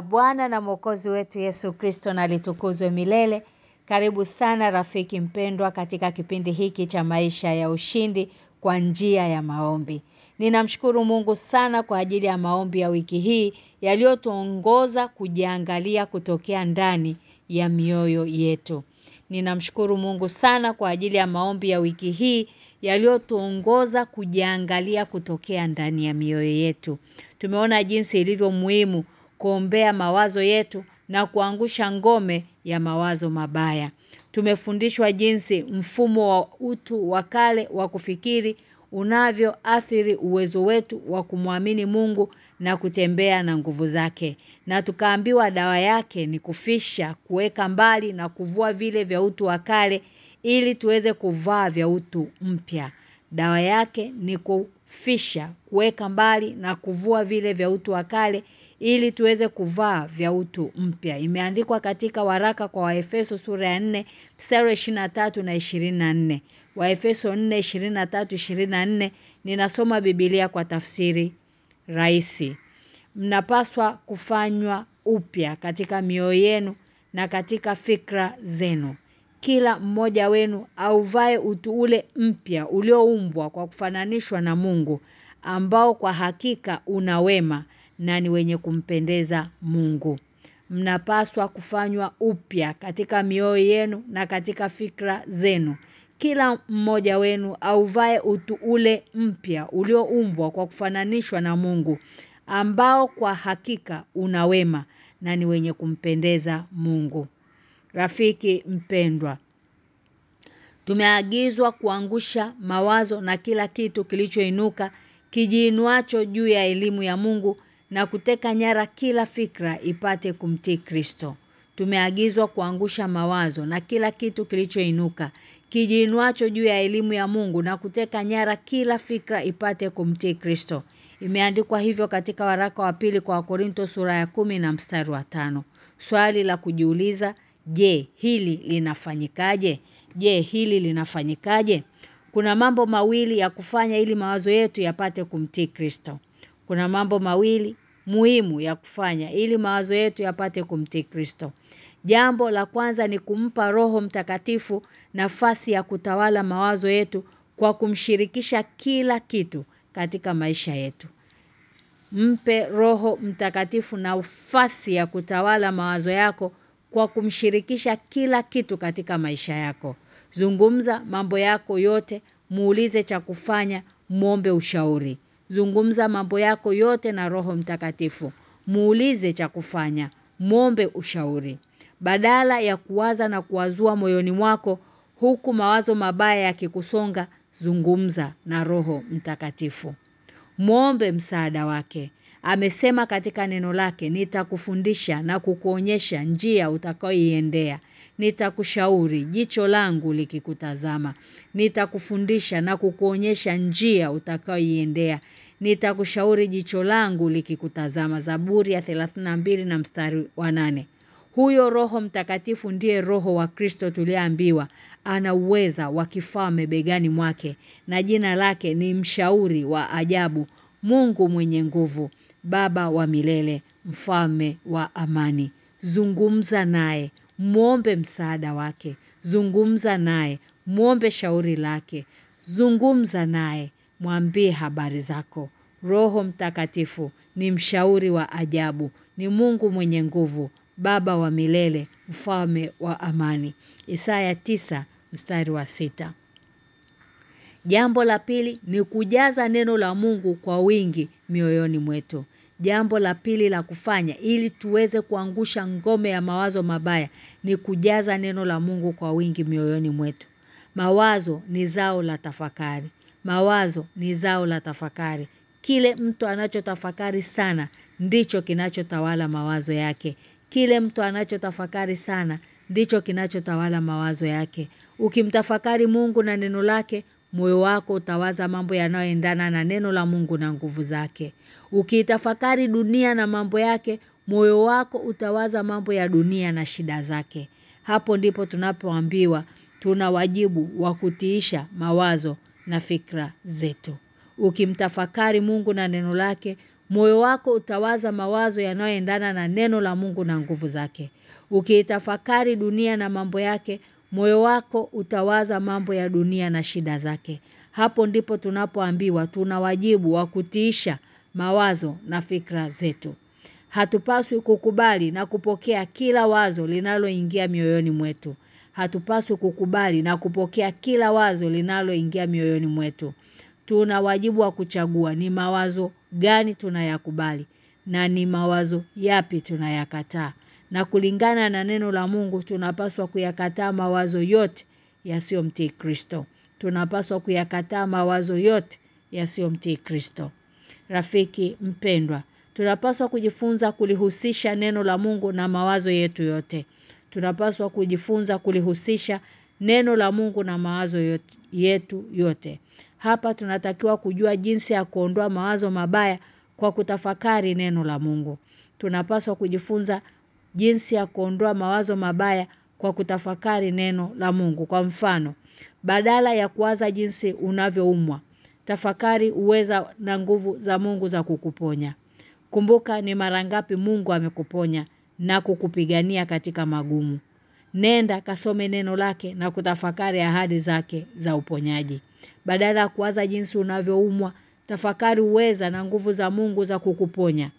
Bwana na Mwokozi wetu Yesu Kristo na litukuzwe milele. Karibu sana rafiki mpendwa katika kipindi hiki cha maisha ya ushindi kwa njia ya maombi. Ninamshukuru Mungu sana kwa ajili ya maombi ya wiki hii yaliyotuongoza kujiangalia kutokea ndani ya mioyo yetu. Ninamshukuru Mungu sana kwa ajili ya maombi ya wiki hii yaliyotuongoza kujiangalia kutokea ndani ya mioyo yetu. Tumeona jinsi ilivyo muhimu kuombea mawazo yetu na kuangusha ngome ya mawazo mabaya. Tumefundishwa jinsi mfumo wa utu wa kale wa kufikiri unavyoathiri uwezo wetu wa kumwamini Mungu na kutembea na nguvu zake. Na tukaambiwa dawa yake ni kufisha, kuweka mbali na kuvua vile vya utu wa kale ili tuweze kuvaa vya utu mpya. Dawa yake ni kufisha, kuweka mbali na kuvua vile vya utu wa kale ili tuweze kuvaa vya utu mpya. Imeandikwa katika waraka kwa Waefeso sura ya 4 mstari 23 na 24. Waefeso 4:23 24 ninasoma Biblia kwa tafsiri rahisi. Mnapaswa kufanywa upya katika mioyo yenu na katika fikra zenu kila mmoja wenu auvae utu ule mpya ulioumbwa kwa kufananishwa na Mungu ambao kwa hakika unawema na ni wenye kumpendeza Mungu. Mnapaswa kufanywa upya katika mioyo yenu na katika fikra zenu. Kila mmoja wenu auvae utu ule mpya ulioumbwa kwa kufananishwa na Mungu ambao kwa hakika unawema na ni wenye kumpendeza Mungu. Rafiki mpendwa. Tumeagizwa kuangusha mawazo na kila kitu kilichoinuka kijiinuacho juu ya elimu ya Mungu na kuteka nyara kila fikra ipate kumtii Kristo. Tumeagizwa kuangusha mawazo na kila kitu kilichoinuka kijiinuacho juu ya elimu ya Mungu na kuteka nyara kila fikra ipate kumtii Kristo. Imeandikwa hivyo katika waraka wa pili kwa Korinto sura ya kumi na mstari wa tano. Swali la kujiuliza, je, hili linafanyikaje? Je, hili linafanyikaje? Kuna mambo mawili ya kufanya ili mawazo yetu yapate kumtii Kristo. Kuna mambo mawili muhimu ya kufanya ili mawazo yetu yapate kumtii Kristo. Jambo la kwanza ni kumpa Roho Mtakatifu nafasi ya kutawala mawazo yetu kwa kumshirikisha kila kitu katika maisha yetu. Mpe Roho Mtakatifu nafasi ya kutawala mawazo yako kwa kumshirikisha kila kitu katika maisha yako. Zungumza mambo yako yote, muulize cha kufanya, muombe ushauri. Zungumza mambo yako yote na Roho Mtakatifu. Muulize cha kufanya, muombe ushauri. Badala ya kuwaza na kuwazua moyoni mwako huku mawazo mabaya yakikusonga, zungumza na Roho Mtakatifu. Muombe msaada wake. Amesema katika neno lake nitakufundisha na kukuonyesha njia utakayoiendea. Nitakushauri jicho langu likikutazama. Nitakufundisha na kukuonyesha njia utakayoiendea. Nitakushauri jicho langu likikutazama. Zaburi ya 32 na mstari wa nane Huyo Roho Mtakatifu ndiye Roho wa Kristo tuliambiwa ana uweza wa kifalme begani mwake na jina lake ni mshauri wa ajabu Mungu mwenye nguvu baba wa milele mfalme wa amani. Zungumza naye muombe msaada wake. Zungumza naye muombe shauri lake. Zungumza naye mwambie habari zako. Roho Mtakatifu ni mshauri wa ajabu ni Mungu mwenye nguvu baba wa milele mfalme wa amani. Isaya tisa mstari wa sita Jambo la pili ni kujaza neno la Mungu kwa wingi mioyoni mwetu. Jambo la pili la kufanya ili tuweze kuangusha ngome ya mawazo mabaya ni kujaza neno la Mungu kwa wingi mioyoni mwetu. Mawazo ni zao la tafakari. Mawazo ni zao la tafakari. Kile mtu anachotafakari sana ndicho kinachotawala mawazo yake. Kile mtu anachotafakari sana ndicho kinachotawala mawazo yake. Ukimtafakari Mungu na neno lake, moyo wako utawaza mambo yanayoendana na neno la Mungu na nguvu zake. Ukitafakari dunia na mambo yake, moyo wako utawaza mambo ya dunia na shida zake. Hapo ndipo tunapoambiwa tuna wajibu wa kutiisha mawazo na fikra zetu. Ukimtafakari Mungu na neno lake, Moyo wako utawaza mawazo yanayoendana na neno la Mungu na nguvu zake. Ukiitafakari dunia na mambo yake, moyo wako utawaza mambo ya dunia na shida zake. Hapo ndipo tunapoambiwa tuna wajibu wa kutiisha mawazo na fikra zetu. Hatupaswi kukubali na kupokea kila wazo linaloingia mioyoni mwetu. Hatupaswi kukubali na kupokea kila wazo linaloingia mioyoni mwetu. Tuna wajibu wa kuchagua ni mawazo gani tunayakubali na ni mawazo yapi tunayakataa. Na kulingana na neno la Mungu tunapaswa kuyakataa mawazo yote yasiyomtii Kristo. Tunapaswa kuyakataa mawazo yote yasiyomtii Kristo. Rafiki mpendwa, tunapaswa kujifunza kulihusisha neno la Mungu na mawazo yetu yote. Tunapaswa kujifunza kulihusisha neno la Mungu na mawazo yetu yote. Hapa tunatakiwa kujua jinsi ya kuondoa mawazo mabaya kwa kutafakari neno la Mungu. Tunapaswa kujifunza jinsi ya kuondoa mawazo mabaya kwa kutafakari neno la Mungu. Kwa mfano, badala ya kuwaza jinsi unavyoumwa, tafakari uweza na nguvu za Mungu za kukuponya. Kumbuka ni mara ngapi Mungu amekuponya na kukupigania katika magumu. Nenda kasome neno lake na kutafakari ahadi zake za uponyaji. Badala ya kuwaza jinsi unavyoumwa, tafakari uweza na nguvu za Mungu za kukuponya.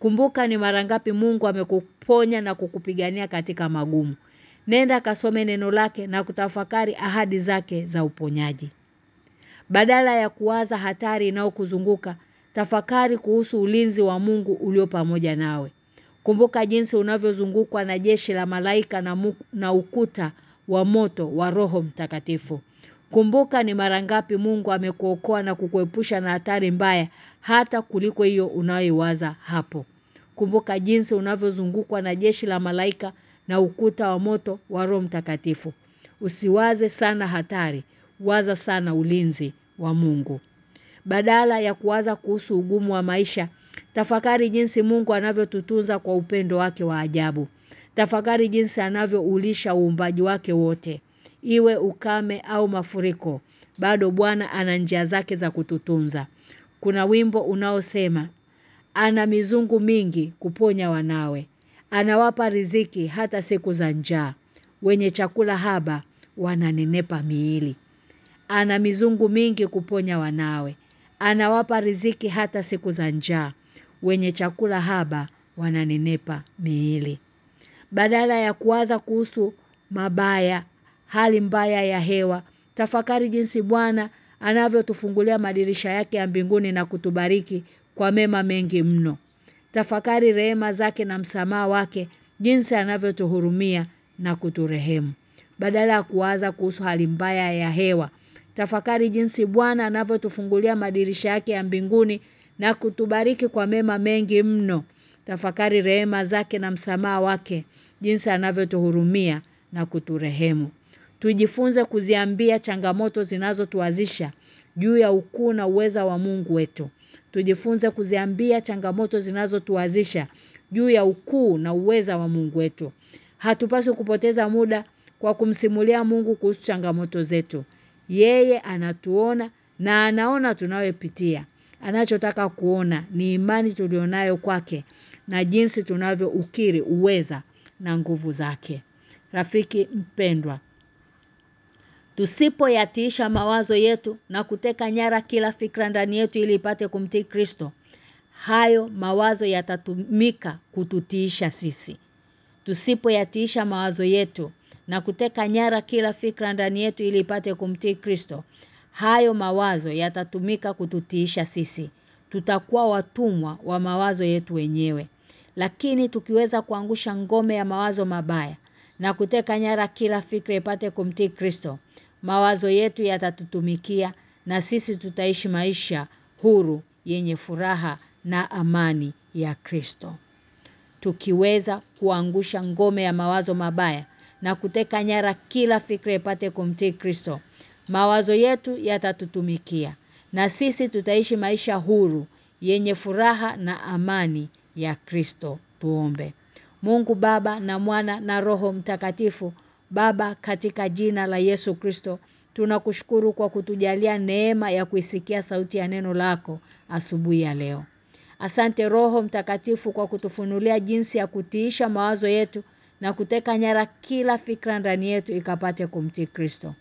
Kumbuka ni mara ngapi Mungu amekuponya na kukupigania katika magumu. Nenda kasome neno lake na kutafakari ahadi zake za uponyaji. Badala ya kuwaza hatari inayokuzunguka, tafakari kuhusu ulinzi wa Mungu ulio pamoja nawe. Kumbuka jinsi unavyozungukwa na jeshi la malaika na, muku, na ukuta wa moto wa Roho Mtakatifu. Kumbuka ni mara ngapi Mungu amekuokoa na kukuepusha na hatari mbaya hata kuliko hiyo unayoiwaza hapo. Kumbuka jinsi unavyozungukwa na jeshi la malaika na ukuta wa moto wa Roho Mtakatifu. Usiwaze sana hatari, waza sana ulinzi wa Mungu. Badala ya kuwaza kuhusu ugumu wa maisha, tafakari jinsi Mungu anavyotutunza kwa upendo wake wa ajabu. Tafakari jinsi anavyoulisha uumbaji wake wote. Iwe ukame au mafuriko, bado Bwana ana njia zake za kututunza. Kuna wimbo unaosema ana mizungu mingi kuponya wanawe. Anawapa riziki hata siku za njaa. Wenye chakula haba wananenepa miili. Ana mizungu mingi kuponya wanawe. Anawapa riziki hata siku za njaa. Wenye chakula haba wananenepa miili. Badala ya kuwaza kuhusu mabaya, hali mbaya ya hewa, tafakari jinsi Bwana anavyotufungulia madirisha yake ya mbinguni na kutubariki kwa mema mengi mno. Tafakari rehema zake na msamaha wake jinsi anavyotuhurumia na kuturehemu. Badala ya kuwaza kuhusu hali mbaya ya hewa, tafakari jinsi Bwana anavyotufungulia madirisha yake ya mbinguni na kutubariki kwa mema mengi mno. Tafakari rehema zake na msamaha wake jinsi anavyotuhurumia na kuturehemu. Tujifunze kuziambia changamoto zinazotuazisha juu ya ukuu na uweza wa Mungu wetu. Tujifunze kuziambia changamoto zinazotuazisha juu ya ukuu na uweza wa Mungu wetu. Hatupaswi kupoteza muda kwa kumsimulia Mungu kuhusu changamoto zetu. Yeye anatuona na anaona tunayopitia. Anachotaka kuona ni imani tulionayo kwake na jinsi tunavyoukiri uweza na nguvu zake. Rafiki mpendwa, tusipoyatiisha mawazo yetu na kuteka nyara kila fikra ndani yetu ili ipate kumtii Kristo, hayo mawazo yatatumika kututiisha sisi. Tusipoyatiisha mawazo yetu na kuteka nyara kila fikra ndani yetu ili ipate kumtii Kristo, hayo mawazo yatatumika kututiisha sisi. Tutakuwa watumwa wa mawazo yetu wenyewe. Lakini tukiweza kuangusha ngome ya mawazo mabaya na kuteka nyara kila fikra ipate kumtii Kristo, mawazo yetu yatatutumikia na sisi tutaishi maisha huru yenye furaha na amani ya Kristo. Tukiweza kuangusha ngome ya mawazo mabaya na kuteka nyara kila fikra ipate kumtii Kristo, mawazo yetu yatatutumikia na sisi tutaishi maisha huru yenye furaha na amani ya Kristo. Tuombe. Mungu Baba na Mwana na Roho Mtakatifu, Baba katika jina la Yesu Kristo, tunakushukuru kwa kutujalia neema ya kuisikia sauti ya neno lako asubuhi ya leo. Asante Roho Mtakatifu kwa kutufunulia jinsi ya kutiisha mawazo yetu na kuteka nyara kila fikra ndani yetu ikapate kumtii Kristo.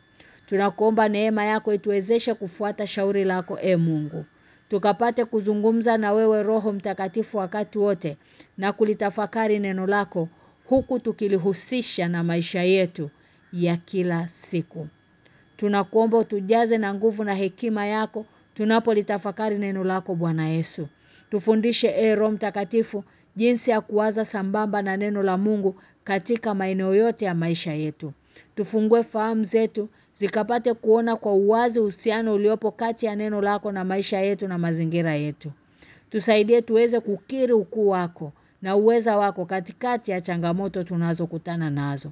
Tunakuomba neema yako ituwezeshe kufuata shauri lako e Mungu. Tukapate kuzungumza na wewe Roho Mtakatifu wakati wote na kulitafakari neno lako huku tukilihusisha na maisha yetu ya kila siku. Tunakuomba utujaze na nguvu na hekima yako tunapolitafakari neno lako Bwana Yesu. Tufundishe e Roho Mtakatifu jinsi ya kuwaza sambamba na neno la Mungu katika maeneo yote ya maisha yetu. Tufungue fahamu zetu zikapate kuona kwa uwazi uhusiano uliopo kati ya neno lako na maisha yetu na mazingira yetu. Tusaidie tuweze kukiri ukuu wako na uweza wako katikati ya changamoto tunazokutana nazo.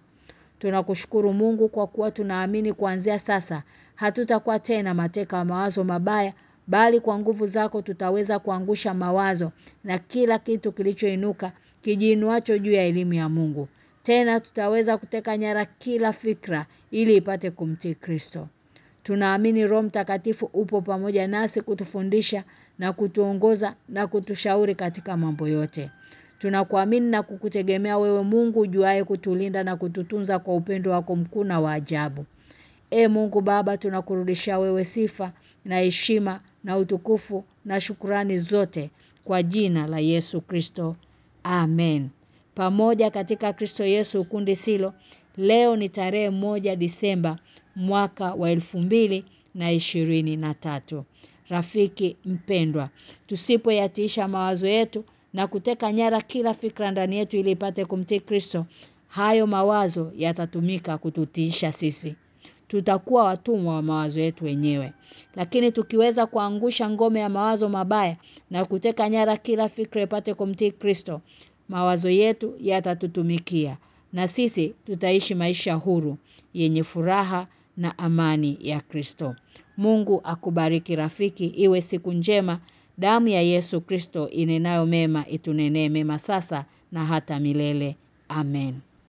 Tunakushukuru Mungu kwa kuwa tunaamini kuanzia sasa hatutakuwa tena mateka wa mawazo mabaya bali kwa nguvu zako tutaweza kuangusha mawazo na kila kitu kilichoinuka kijiinuacho juu ya elimu ya Mungu. Tena tutaweza kuteka nyara kila fikra ili ipate kumtii Kristo. Tunaamini Roho Mtakatifu upo pamoja nasi kutufundisha na kutuongoza na kutushauri katika mambo yote. Tunakuamini na kukutegemea wewe Mungu ujuaye kutulinda na kututunza kwa upendo wako mkuu na wa ajabu. E Mungu Baba tunakurudishia wewe sifa na heshima na utukufu na shukurani zote kwa jina la Yesu Kristo. Amen. Pamoja katika Kristo Yesu kundi silo leo ni tarehe moja Disemba mwaka wa elfu mbili na ishirini na tatu. Rafiki mpendwa, tusipoyatiisha mawazo yetu na kuteka nyara kila fikra ndani yetu ili ipate kumtii Kristo, hayo mawazo yatatumika kututiisha sisi. Tutakuwa watumwa wa mawazo yetu wenyewe. Lakini tukiweza kuangusha ngome ya mawazo mabaya na kuteka nyara kila fikra ipate kumtii Kristo, mawazo yetu yatatutumikia na sisi tutaishi maisha huru yenye furaha na amani ya Kristo. Mungu akubariki rafiki iwe siku njema damu ya Yesu Kristo inenayo mema itunenee mema sasa na hata milele. Amen.